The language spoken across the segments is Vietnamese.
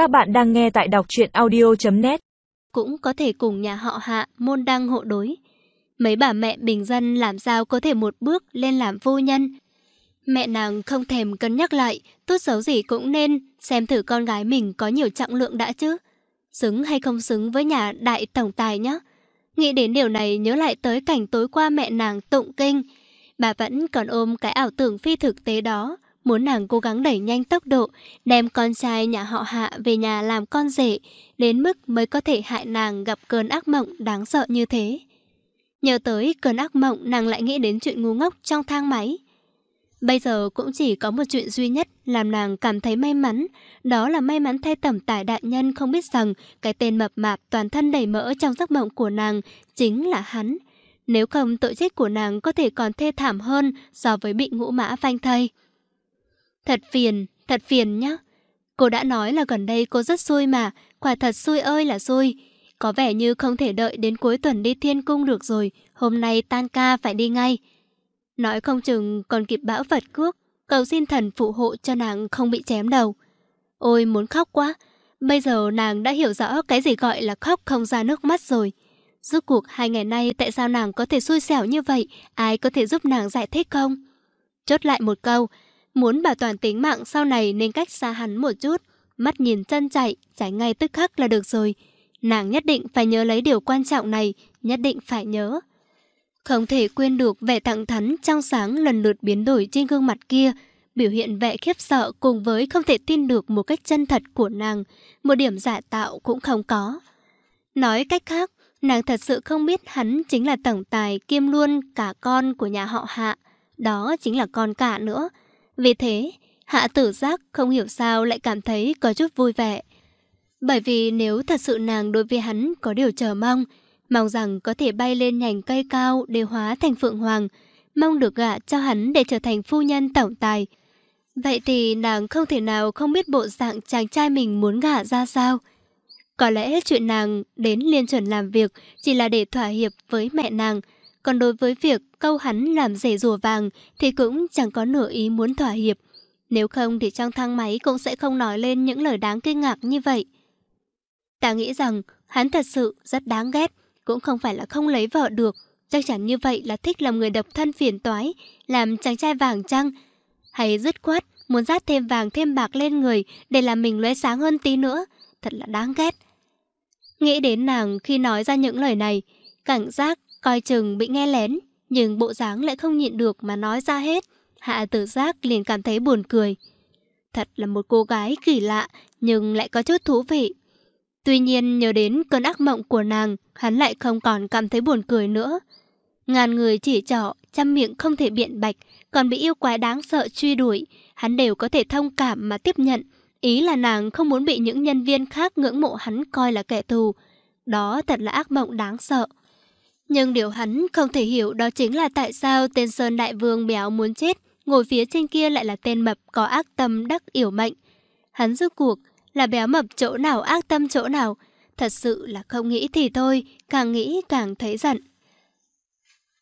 Các bạn đang nghe tại đọc truyện audio.net Cũng có thể cùng nhà họ hạ môn đăng hộ đối. Mấy bà mẹ bình dân làm sao có thể một bước lên làm vô nhân. Mẹ nàng không thèm cân nhắc lại, tốt xấu gì cũng nên xem thử con gái mình có nhiều trọng lượng đã chứ. Xứng hay không xứng với nhà đại tổng tài nhá Nghĩ đến điều này nhớ lại tới cảnh tối qua mẹ nàng tụng kinh. Bà vẫn còn ôm cái ảo tưởng phi thực tế đó, muốn nàng cố gắng đẩy nhanh tốc độ, đem con trai nhà họ hạ về nhà làm con rể, đến mức mới có thể hại nàng gặp cơn ác mộng đáng sợ như thế. Nhớ tới cơn ác mộng nàng lại nghĩ đến chuyện ngu ngốc trong thang máy. Bây giờ cũng chỉ có một chuyện duy nhất làm nàng cảm thấy may mắn, đó là may mắn thay tẩm tải đại nhân không biết rằng cái tên mập mạp toàn thân đầy mỡ trong giấc mộng của nàng chính là hắn. Nếu không tội chết của nàng có thể còn thê thảm hơn so với bị ngũ mã phanh thây. Thật phiền, thật phiền nhá. Cô đã nói là gần đây cô rất xui mà, quả thật xui ơi là xui. Có vẻ như không thể đợi đến cuối tuần đi thiên cung được rồi, hôm nay tan ca phải đi ngay. Nói không chừng còn kịp bão Phật cước, cầu xin thần phụ hộ cho nàng không bị chém đầu. Ôi muốn khóc quá, bây giờ nàng đã hiểu rõ cái gì gọi là khóc không ra nước mắt rồi. Rốt cuộc hai ngày nay tại sao nàng có thể xui xẻo như vậy, ai có thể giúp nàng giải thích không? Chốt lại một câu, muốn bảo toàn tính mạng sau này nên cách xa hắn một chút, mắt nhìn chân chạy, chạy ngay tức khắc là được rồi. Nàng nhất định phải nhớ lấy điều quan trọng này, nhất định phải nhớ. Không thể quên được vẻ thẳng thắn trong sáng lần lượt biến đổi trên gương mặt kia, biểu hiện vẻ khiếp sợ cùng với không thể tin được một cách chân thật của nàng, một điểm giả tạo cũng không có. Nói cách khác, nàng thật sự không biết hắn chính là tổng tài kiêm luôn cả con của nhà họ Hạ, đó chính là con cả nữa. Vì thế, Hạ tử giác không hiểu sao lại cảm thấy có chút vui vẻ. Bởi vì nếu thật sự nàng đối với hắn có điều chờ mong, mong rằng có thể bay lên nhành cây cao để hóa thành phượng hoàng, mong được gả cho hắn để trở thành phu nhân tổng tài. Vậy thì nàng không thể nào không biết bộ dạng chàng trai mình muốn gả ra sao. Có lẽ chuyện nàng đến liên chuẩn làm việc chỉ là để thỏa hiệp với mẹ nàng, còn đối với việc câu hắn làm rể rùa vàng thì cũng chẳng có nửa ý muốn thỏa hiệp. Nếu không thì trong thang máy cũng sẽ không nói lên những lời đáng kinh ngạc như vậy. Ta nghĩ rằng hắn thật sự rất đáng ghét, cũng không phải là không lấy vợ được. Chắc chắn như vậy là thích làm người độc thân phiền toái, làm chàng trai vàng trăng. Hay dứt quát, muốn rát thêm vàng thêm bạc lên người để làm mình lóe sáng hơn tí nữa. Thật là đáng ghét. Nghĩ đến nàng khi nói ra những lời này, cảnh giác, coi chừng bị nghe lén, nhưng bộ dáng lại không nhịn được mà nói ra hết. Hạ tử giác liền cảm thấy buồn cười. Thật là một cô gái kỳ lạ, nhưng lại có chút thú vị. Tuy nhiên nhớ đến cơn ác mộng của nàng, hắn lại không còn cảm thấy buồn cười nữa. Ngàn người chỉ trỏ, trăm miệng không thể biện bạch, còn bị yêu quái đáng sợ truy đuổi, hắn đều có thể thông cảm mà tiếp nhận. Ý là nàng không muốn bị những nhân viên khác ngưỡng mộ hắn coi là kẻ thù. Đó thật là ác mộng đáng sợ. Nhưng điều hắn không thể hiểu đó chính là tại sao tên Sơn Đại Vương béo muốn chết, ngồi phía trên kia lại là tên mập có ác tâm đắc yểu mệnh. Hắn rước cuộc là béo mập chỗ nào ác tâm chỗ nào, thật sự là không nghĩ thì thôi, càng nghĩ càng thấy giận.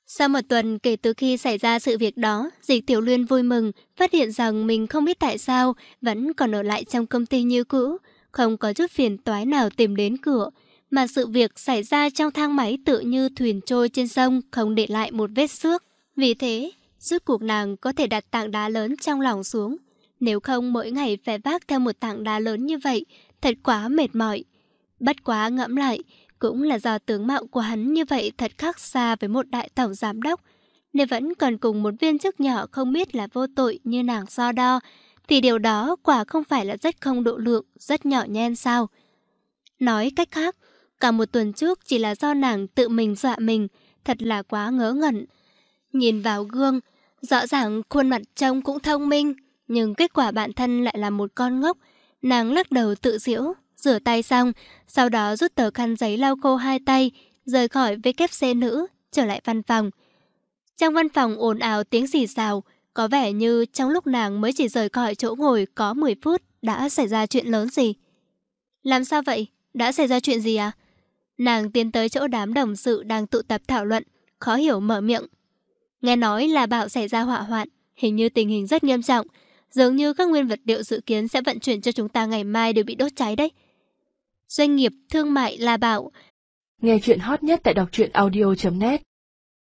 Sau một tuần kể từ khi xảy ra sự việc đó, Dịch Tiểu Luyên vui mừng, phát hiện rằng mình không biết tại sao vẫn còn ở lại trong công ty như cũ, không có chút phiền toái nào tìm đến cửa, mà sự việc xảy ra trong thang máy tự như thuyền trôi trên sông không để lại một vết xước. Vì thế, giúp cuộc nàng có thể đặt tảng đá lớn trong lòng xuống. Nếu không mỗi ngày phải vác theo một tảng đá lớn như vậy, thật quá mệt mỏi. Bất quá ngẫm lại, cũng là do tướng mạo của hắn như vậy thật khác xa với một đại tổng giám đốc. Nếu vẫn còn cùng một viên chức nhỏ không biết là vô tội như nàng so đo, thì điều đó quả không phải là rất không độ lượng, rất nhỏ nhen sao. Nói cách khác, cả một tuần trước chỉ là do nàng tự mình dọa mình, thật là quá ngớ ngẩn. Nhìn vào gương, rõ ràng khuôn mặt trông cũng thông minh, nhưng kết quả bản thân lại là một con ngốc. Nàng lắc đầu tự diễu, rửa tay xong, sau đó rút tờ khăn giấy lau khô hai tay, rời khỏi WC nữ, trở lại văn phòng. Trong văn phòng ồn ào tiếng xì xào, có vẻ như trong lúc nàng mới chỉ rời khỏi chỗ ngồi có 10 phút đã xảy ra chuyện lớn gì. Làm sao vậy? Đã xảy ra chuyện gì à? Nàng tiến tới chỗ đám đồng sự đang tụ tập thảo luận, khó hiểu mở miệng. Nghe nói là bảo xảy ra hỏa hoạn, hình như tình hình rất nghiêm trọng. Dường như các nguyên vật liệu dự kiến sẽ vận chuyển cho chúng ta ngày mai đều bị đốt cháy đấy. Doanh nghiệp thương mại là Bảo Nghe chuyện hot nhất tại đọc truyện audio.net